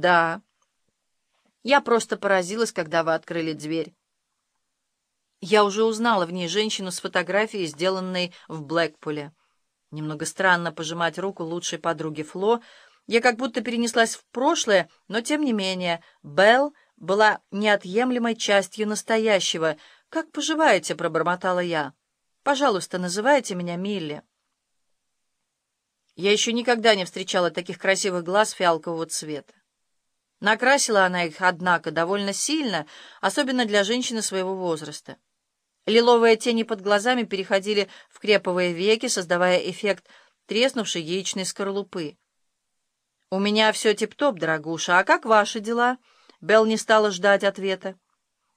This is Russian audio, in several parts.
«Да». Я просто поразилась, когда вы открыли дверь. Я уже узнала в ней женщину с фотографией, сделанной в Блэкпуле. Немного странно пожимать руку лучшей подруги Фло. Я как будто перенеслась в прошлое, но тем не менее Белл была неотъемлемой частью настоящего. «Как поживаете?» — пробормотала я. «Пожалуйста, называйте меня Милли». Я еще никогда не встречала таких красивых глаз фиалкового цвета. Накрасила она их, однако, довольно сильно, особенно для женщины своего возраста. Лиловые тени под глазами переходили в креповые веки, создавая эффект треснувшей яичной скорлупы. «У меня все тип-топ, дорогуша. А как ваши дела?» Белл не стала ждать ответа.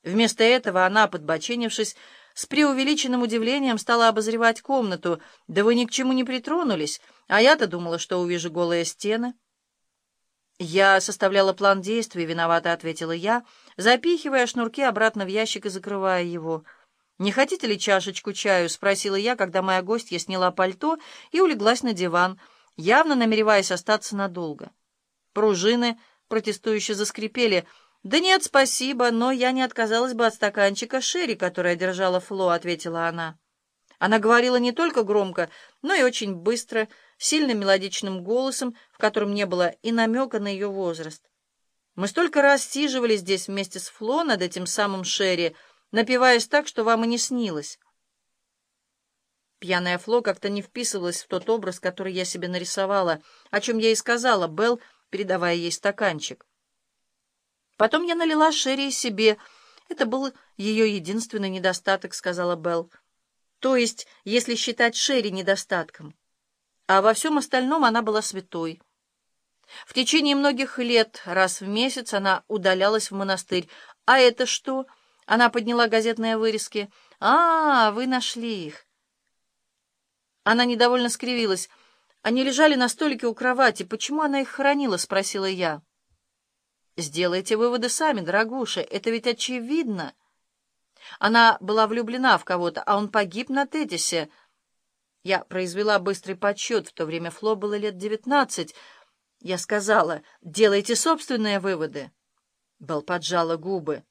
Вместо этого она, подбоченившись, с преувеличенным удивлением стала обозревать комнату. «Да вы ни к чему не притронулись, а я-то думала, что увижу голые стены». «Я составляла план действий», — виновато ответила я, запихивая шнурки обратно в ящик и закрывая его. «Не хотите ли чашечку чаю?» — спросила я, когда моя гостья сняла пальто и улеглась на диван, явно намереваясь остаться надолго. Пружины протестующе заскрипели — «Да нет, спасибо, но я не отказалась бы от стаканчика шерри, которое держала Фло», — ответила она. Она говорила не только громко, но и очень быстро, сильным мелодичным голосом, в котором не было и намека на ее возраст. Мы столько раз сиживали здесь вместе с Фло над этим самым Шерри, напиваясь так, что вам и не снилось. Пьяная Фло как-то не вписывалась в тот образ, который я себе нарисовала, о чем я и сказала Белл, передавая ей стаканчик. Потом я налила Шерри себе. Это был ее единственный недостаток, сказала Белл. То есть, если считать Шерри недостатком. А во всем остальном она была святой. В течение многих лет, раз в месяц, она удалялась в монастырь. А это что? Она подняла газетные вырезки. «А, вы нашли их!» Она недовольно скривилась. «Они лежали на столике у кровати. Почему она их хранила?» — спросила я. Сделайте выводы сами, дорогуша, это ведь очевидно. Она была влюблена в кого-то, а он погиб на Тетисе. Я произвела быстрый подсчет, в то время Фло было лет девятнадцать. Я сказала, делайте собственные выводы. Белл поджала губы.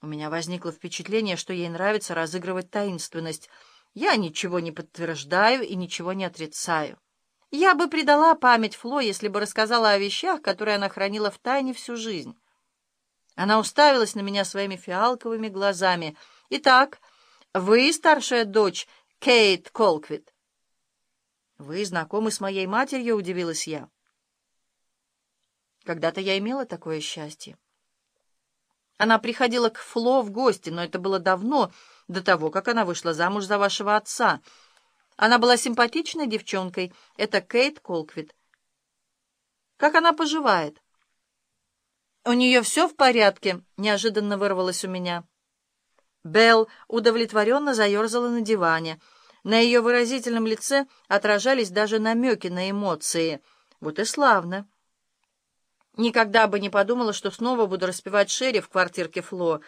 У меня возникло впечатление, что ей нравится разыгрывать таинственность. Я ничего не подтверждаю и ничего не отрицаю. Я бы предала память Фло, если бы рассказала о вещах, которые она хранила в тайне всю жизнь. Она уставилась на меня своими фиалковыми глазами. «Итак, вы старшая дочь Кейт Колквит?» «Вы знакомы с моей матерью?» — удивилась я. Когда-то я имела такое счастье. Она приходила к Фло в гости, но это было давно, до того, как она вышла замуж за вашего отца — она была симпатичной девчонкой. Это Кейт Колквит. Как она поживает? У нее все в порядке, неожиданно вырвалось у меня. Белл удовлетворенно заерзала на диване. На ее выразительном лице отражались даже намеки на эмоции. Вот и славно. Никогда бы не подумала, что снова буду распевать Шерри в квартирке Фло.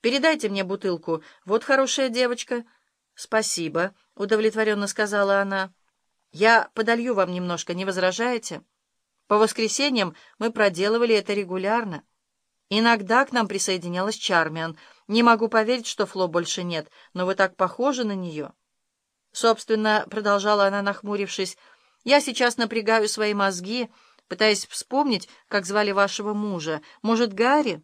Передайте мне бутылку. Вот хорошая девочка. Спасибо. — удовлетворенно сказала она. «Я подолью вам немножко, не возражаете? По воскресеньям мы проделывали это регулярно. Иногда к нам присоединялась Чармиан. Не могу поверить, что Фло больше нет, но вы так похожи на нее». «Собственно», — продолжала она, нахмурившись, — «я сейчас напрягаю свои мозги, пытаясь вспомнить, как звали вашего мужа. Может, Гарри?»